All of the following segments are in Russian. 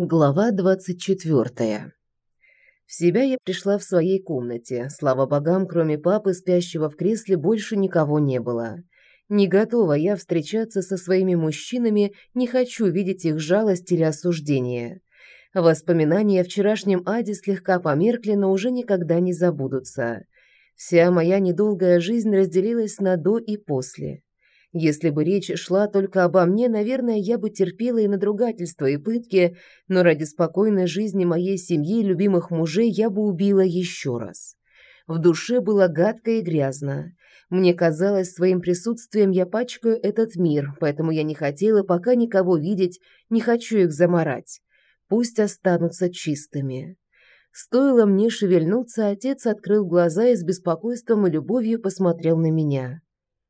Глава двадцать четвертая. В себя я пришла в своей комнате. Слава богам, кроме папы, спящего в кресле, больше никого не было. Не готова я встречаться со своими мужчинами, не хочу видеть их жалость или осуждение. Воспоминания о вчерашнем аде слегка померкли, но уже никогда не забудутся. Вся моя недолгая жизнь разделилась на «до» и «после». Если бы речь шла только обо мне, наверное, я бы терпела и надругательства, и пытки, но ради спокойной жизни моей семьи и любимых мужей я бы убила еще раз. В душе было гадко и грязно. Мне казалось, своим присутствием я пачкаю этот мир, поэтому я не хотела пока никого видеть, не хочу их заморать. Пусть останутся чистыми. Стоило мне шевельнуться, отец открыл глаза и с беспокойством и любовью посмотрел на меня.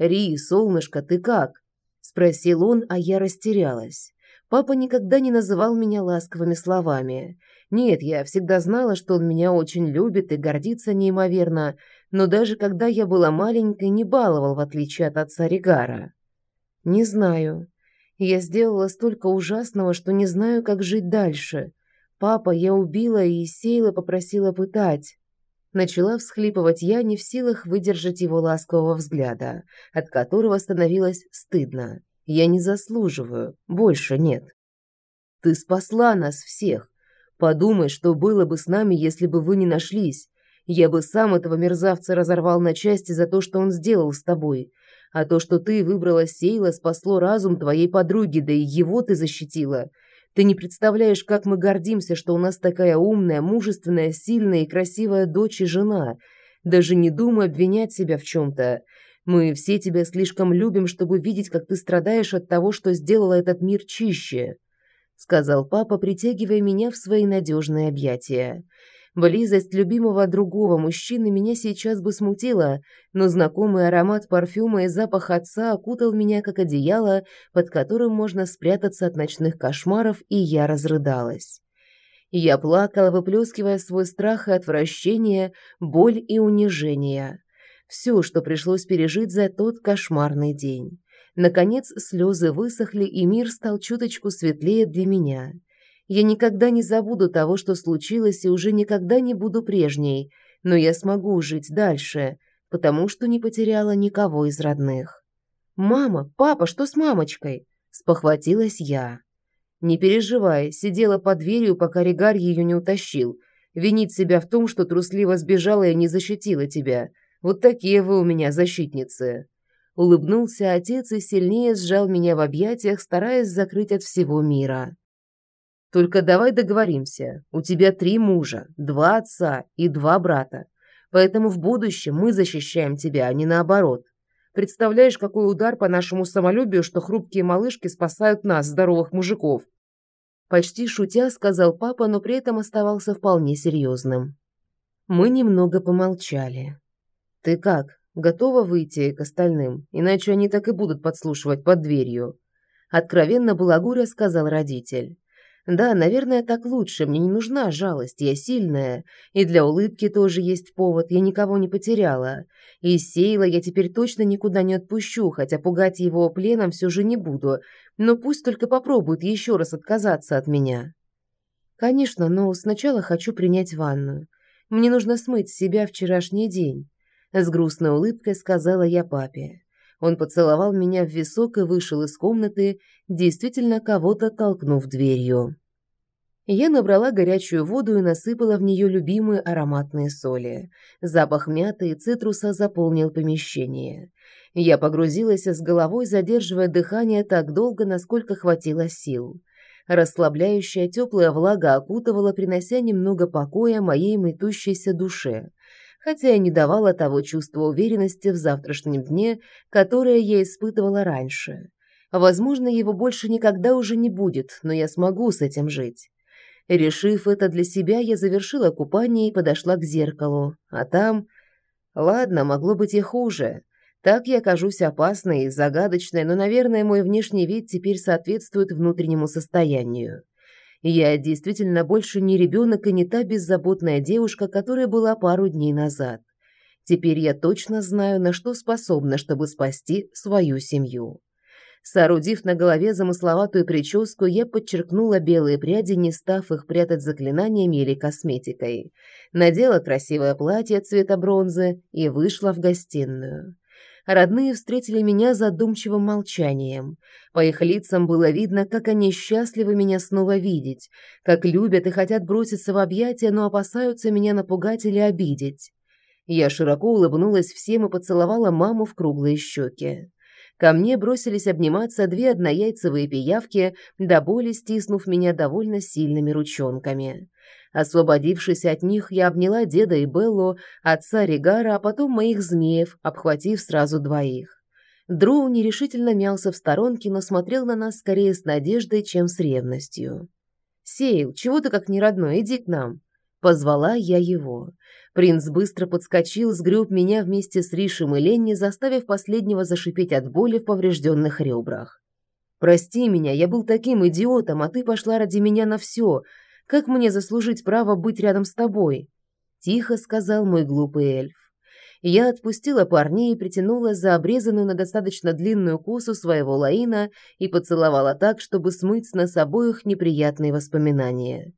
«Ри, солнышко, ты как?» – спросил он, а я растерялась. Папа никогда не называл меня ласковыми словами. Нет, я всегда знала, что он меня очень любит и гордится неимоверно, но даже когда я была маленькой, не баловал, в отличие от отца Ригара. Не знаю. Я сделала столько ужасного, что не знаю, как жить дальше. Папа, я убила и Сейла попросила пытать. Начала всхлипывать я, не в силах выдержать его ласкового взгляда, от которого становилось стыдно. Я не заслуживаю, больше нет. Ты спасла нас всех. Подумай, что было бы с нами, если бы вы не нашлись. Я бы сам этого мерзавца разорвал на части за то, что он сделал с тобой. А то, что ты выбрала Сейла, спасло разум твоей подруги, да и его ты защитила. Ты не представляешь, как мы гордимся, что у нас такая умная, мужественная, сильная и красивая дочь и жена. Даже не думай обвинять себя в чем-то. Мы все тебя слишком любим, чтобы видеть, как ты страдаешь от того, что сделала этот мир чище», — сказал папа, притягивая меня в свои надежные объятия. Близость любимого другого мужчины меня сейчас бы смутила, но знакомый аромат парфюма и запах отца окутал меня как одеяло, под которым можно спрятаться от ночных кошмаров, и я разрыдалась. Я плакала, выплескивая свой страх и отвращение, боль и унижение. Все, что пришлось пережить за тот кошмарный день. Наконец слезы высохли, и мир стал чуточку светлее для меня. Я никогда не забуду того, что случилось, и уже никогда не буду прежней, но я смогу жить дальше, потому что не потеряла никого из родных. «Мама, папа, что с мамочкой?» – спохватилась я. «Не переживай, сидела под дверью, пока Ригар ее не утащил. Винить себя в том, что трусливо сбежала и не защитила тебя. Вот такие вы у меня защитницы». Улыбнулся отец и сильнее сжал меня в объятиях, стараясь закрыть от всего мира. Только давай договоримся. У тебя три мужа, два отца и два брата. Поэтому в будущем мы защищаем тебя, а не наоборот. Представляешь, какой удар по нашему самолюбию, что хрупкие малышки спасают нас, здоровых мужиков?» Почти шутя сказал папа, но при этом оставался вполне серьезным. Мы немного помолчали. «Ты как, готова выйти к остальным? Иначе они так и будут подслушивать под дверью». Откровенно балагуря сказал родитель. Да, наверное, так лучше. Мне не нужна жалость, я сильная. И для улыбки тоже есть повод, я никого не потеряла. И Сейла я теперь точно никуда не отпущу, хотя пугать его пленом все же не буду. Но пусть только попробует еще раз отказаться от меня. Конечно, но сначала хочу принять ванную. Мне нужно смыть с себя вчерашний день. С грустной улыбкой сказала я папе. Он поцеловал меня в висок и вышел из комнаты, действительно кого-то толкнув дверью. Я набрала горячую воду и насыпала в нее любимые ароматные соли. Запах мяты и цитруса заполнил помещение. Я погрузилась с головой, задерживая дыхание так долго, насколько хватило сил. Расслабляющая теплая влага окутывала, принося немного покоя моей метущейся душе хотя и не давала того чувства уверенности в завтрашнем дне, которое я испытывала раньше. Возможно, его больше никогда уже не будет, но я смогу с этим жить. Решив это для себя, я завершила купание и подошла к зеркалу. А там... Ладно, могло быть и хуже. Так я кажусь опасной и загадочной, но, наверное, мой внешний вид теперь соответствует внутреннему состоянию. Я действительно больше не ребенок и не та беззаботная девушка, которая была пару дней назад. Теперь я точно знаю, на что способна, чтобы спасти свою семью. Соорудив на голове замысловатую прическу, я подчеркнула белые пряди, не став их прятать заклинаниями или косметикой. Надела красивое платье цвета бронзы и вышла в гостиную. Родные встретили меня задумчивым молчанием. По их лицам было видно, как они счастливы меня снова видеть, как любят и хотят броситься в объятия, но опасаются меня напугать или обидеть. Я широко улыбнулась всем и поцеловала маму в круглые щеки. Ко мне бросились обниматься две однояйцевые пиявки, до боли стиснув меня довольно сильными ручонками. Освободившись от них, я обняла деда и Беллу, отца Ригара, а потом моих змеев, обхватив сразу двоих. Дроу нерешительно мялся в сторонке, но смотрел на нас скорее с надеждой, чем с ревностью. «Сейл, чего ты как не родной? Иди к нам!» Позвала я его. Принц быстро подскочил, сгреб меня вместе с Ришем и Ленни, заставив последнего зашипеть от боли в поврежденных ребрах. «Прости меня, я был таким идиотом, а ты пошла ради меня на все. Как мне заслужить право быть рядом с тобой?» Тихо сказал мой глупый эльф. Я отпустила парней и притянула за обрезанную на достаточно длинную косу своего Лаина и поцеловала так, чтобы смыть с нас обоих неприятные воспоминания.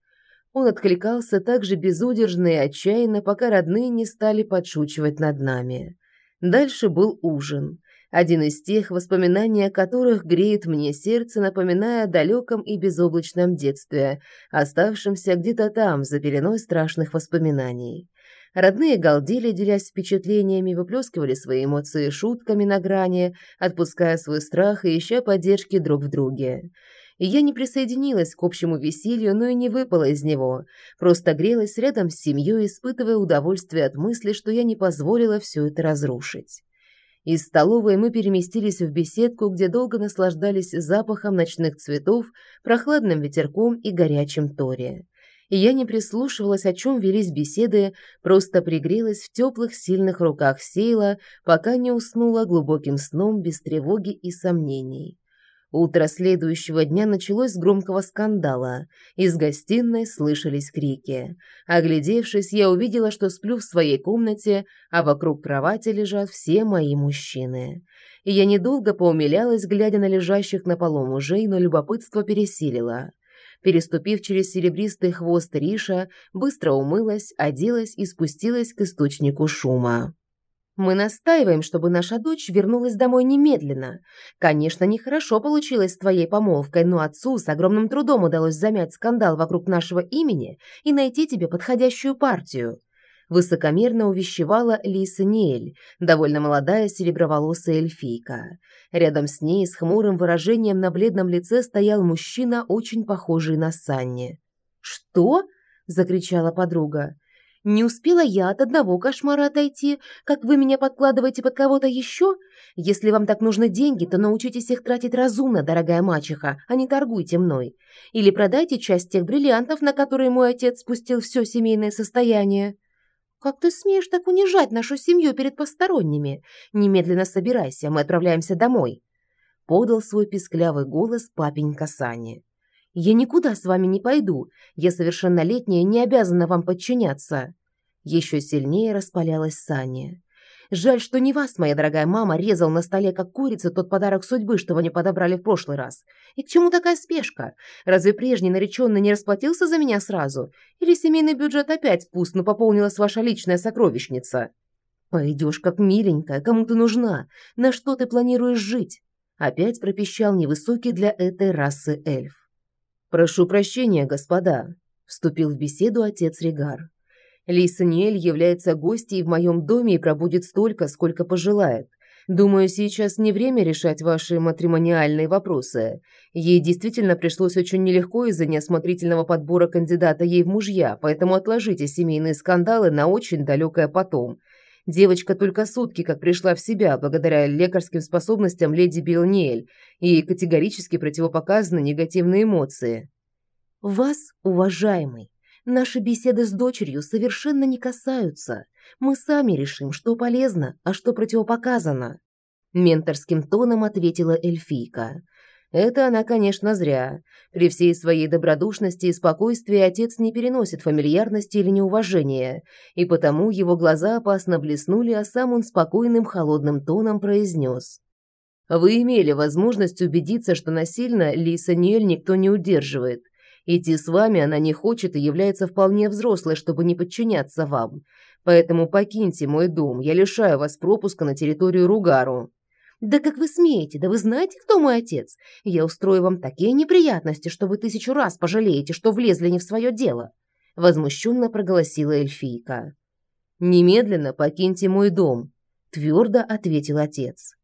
Он откликался так же безудержно и отчаянно, пока родные не стали подшучивать над нами. Дальше был ужин. Один из тех, воспоминаний о которых греет мне сердце, напоминая о далеком и безоблачном детстве, оставшемся где-то там, за пеленой страшных воспоминаний. Родные галдели, делясь впечатлениями, выплескивали свои эмоции шутками на грани, отпуская свой страх и ища поддержки друг в друге и я не присоединилась к общему веселью, но и не выпала из него. Просто грелась рядом с семьей, испытывая удовольствие от мысли, что я не позволила все это разрушить. Из столовой мы переместились в беседку, где долго наслаждались запахом ночных цветов, прохладным ветерком и горячим торе. И я не прислушивалась, о чем велись беседы, просто пригрелась в теплых сильных руках Сейла, пока не уснула глубоким сном без тревоги и сомнений. Утро следующего дня началось с громкого скандала. Из гостиной слышались крики. Оглядевшись, я увидела, что сплю в своей комнате, а вокруг кровати лежат все мои мужчины. И я недолго поумилялась, глядя на лежащих на полу мужей, но любопытство пересилило. Переступив через серебристый хвост Риша, быстро умылась, оделась и спустилась к источнику шума. Мы настаиваем, чтобы наша дочь вернулась домой немедленно. Конечно, нехорошо получилось с твоей помолвкой, но отцу с огромным трудом удалось замять скандал вокруг нашего имени и найти тебе подходящую партию. Высокомерно увещевала Лиса Ниэль, довольно молодая сереброволосая эльфийка. Рядом с ней с хмурым выражением на бледном лице стоял мужчина, очень похожий на Санни. «Что?» – закричала подруга. Не успела я от одного кошмара отойти, как вы меня подкладываете под кого-то еще? Если вам так нужны деньги, то научитесь их тратить разумно, дорогая мачеха, а не торгуйте мной. Или продайте часть тех бриллиантов, на которые мой отец спустил все семейное состояние. Как ты смеешь так унижать нашу семью перед посторонними? Немедленно собирайся, мы отправляемся домой. Подал свой писклявый голос папенька Сани. Я никуда с вами не пойду. Я совершеннолетняя, не обязана вам подчиняться. Еще сильнее распалялась Саня. Жаль, что не вас, моя дорогая мама, резал на столе, как курица, тот подарок судьбы, что вы не подобрали в прошлый раз. И к чему такая спешка? Разве прежний нареченный не расплатился за меня сразу? Или семейный бюджет опять пуст, но пополнилась ваша личная сокровищница? Пойдешь как миленькая, кому ты нужна? На что ты планируешь жить? Опять пропищал невысокий для этой расы эльф. «Прошу прощения, господа», – вступил в беседу отец Регар. «Лисаниэль является гостьей в моем доме и пробудет столько, сколько пожелает. Думаю, сейчас не время решать ваши матримониальные вопросы. Ей действительно пришлось очень нелегко из-за неосмотрительного подбора кандидата ей в мужья, поэтому отложите семейные скандалы на очень далекое потом. Девочка только сутки как пришла в себя благодаря лекарским способностям леди Билниэль, и категорически противопоказаны негативные эмоции. «Вас, уважаемый, наши беседы с дочерью совершенно не касаются. Мы сами решим, что полезно, а что противопоказано», менторским тоном ответила эльфийка. Это она, конечно, зря. При всей своей добродушности и спокойствии отец не переносит фамильярности или неуважения, и потому его глаза опасно блеснули, а сам он спокойным холодным тоном произнес. Вы имели возможность убедиться, что насильно Лиса Ниэль никто не удерживает. Идти с вами она не хочет и является вполне взрослой, чтобы не подчиняться вам. Поэтому покиньте мой дом, я лишаю вас пропуска на территорию Ругару». «Да как вы смеете? Да вы знаете, кто мой отец? Я устрою вам такие неприятности, что вы тысячу раз пожалеете, что влезли не в свое дело!» Возмущенно проголосила эльфийка. «Немедленно покиньте мой дом», – твердо ответил отец.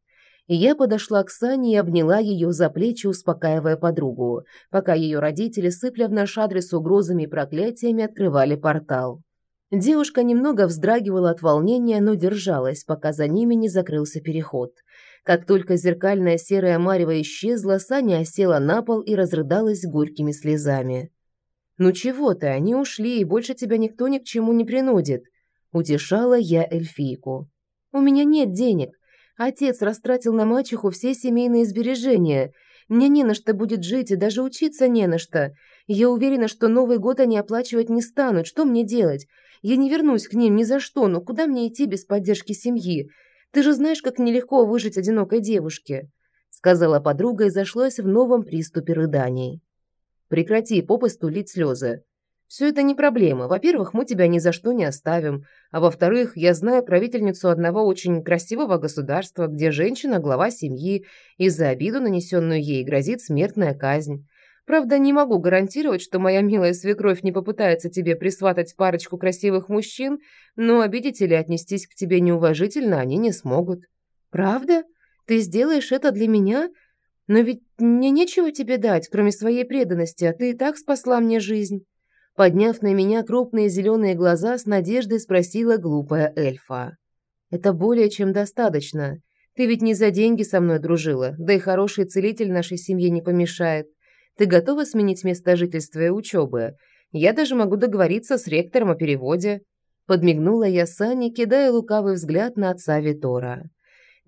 И я подошла к Сане и обняла ее за плечи, успокаивая подругу, пока ее родители, сыпля в наш адрес угрозами и проклятиями, открывали портал. Девушка немного вздрагивала от волнения, но держалась, пока за ними не закрылся переход. Как только зеркальная серая марево исчезла, Саня осела на пол и разрыдалась горькими слезами. «Ну чего ты, они ушли, и больше тебя никто ни к чему не принудит», – утешала я эльфийку. «У меня нет денег. Отец растратил на мачеху все семейные сбережения. Мне не на что будет жить и даже учиться не на что. Я уверена, что Новый год они оплачивать не станут. Что мне делать? Я не вернусь к ним ни за что, но куда мне идти без поддержки семьи? Ты же знаешь, как нелегко выжить одинокой девушке», — сказала подруга и зашлась в новом приступе рыданий. «Прекрати попусту лить слезы. Все это не проблема. Во-первых, мы тебя ни за что не оставим. А во-вторых, я знаю правительницу одного очень красивого государства, где женщина – глава семьи, и за обиду, нанесенную ей, грозит смертная казнь. Правда, не могу гарантировать, что моя милая свекровь не попытается тебе присватать парочку красивых мужчин, но обидеть или отнестись к тебе неуважительно они не смогут. Правда? Ты сделаешь это для меня? Но ведь мне нечего тебе дать, кроме своей преданности, а ты и так спасла мне жизнь. Подняв на меня крупные зеленые глаза, с надеждой спросила глупая эльфа. «Это более чем достаточно. Ты ведь не за деньги со мной дружила, да и хороший целитель нашей семье не помешает. Ты готова сменить место жительства и учебы? Я даже могу договориться с ректором о переводе». Подмигнула я Сане, кидая лукавый взгляд на отца Витора.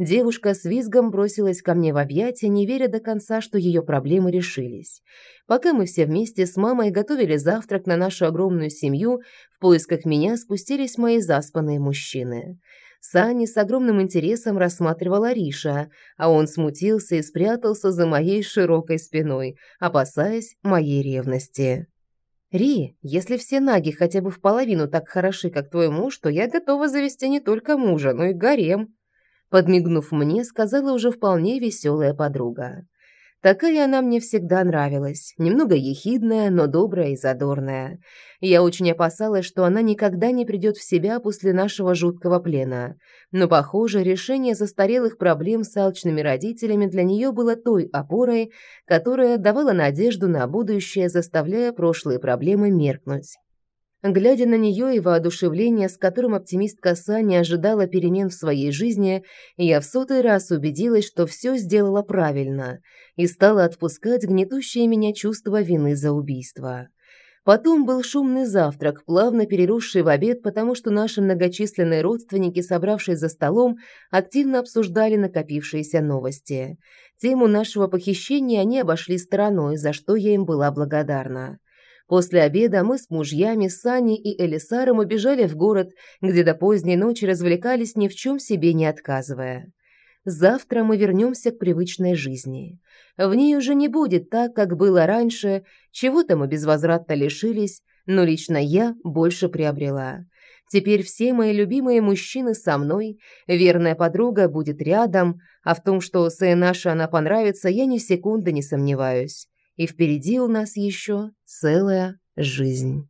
Девушка с визгом бросилась ко мне в объятия, не веря до конца, что ее проблемы решились. Пока мы все вместе с мамой готовили завтрак на нашу огромную семью, в поисках меня спустились мои заспанные мужчины. Сани с огромным интересом рассматривал Ариша, а он смутился и спрятался за моей широкой спиной, опасаясь моей ревности. «Ри, если все наги хотя бы в половину так хороши, как твой муж, то я готова завести не только мужа, но и гарем», подмигнув мне, сказала уже вполне веселая подруга. Такая она мне всегда нравилась, немного ехидная, но добрая и задорная. Я очень опасалась, что она никогда не придет в себя после нашего жуткого плена. Но, похоже, решение застарелых проблем с алчными родителями для нее было той опорой, которая давала надежду на будущее, заставляя прошлые проблемы меркнуть. Глядя на нее и воодушевление, с которым оптимистка Саня ожидала перемен в своей жизни, я в сотый раз убедилась, что все сделала правильно, и стала отпускать гнетущее меня чувство вины за убийство. Потом был шумный завтрак, плавно переросший в обед, потому что наши многочисленные родственники, собравшись за столом, активно обсуждали накопившиеся новости. Тему нашего похищения они обошли стороной, за что я им была благодарна. После обеда мы с мужьями, Саней и Элисаром убежали в город, где до поздней ночи развлекались ни в чем себе не отказывая. Завтра мы вернемся к привычной жизни. В ней уже не будет так, как было раньше, чего-то мы безвозвратно лишились, но лично я больше приобрела. Теперь все мои любимые мужчины со мной, верная подруга будет рядом, а в том, что сын наша она понравится, я ни секунды не сомневаюсь и впереди у нас еще целая жизнь.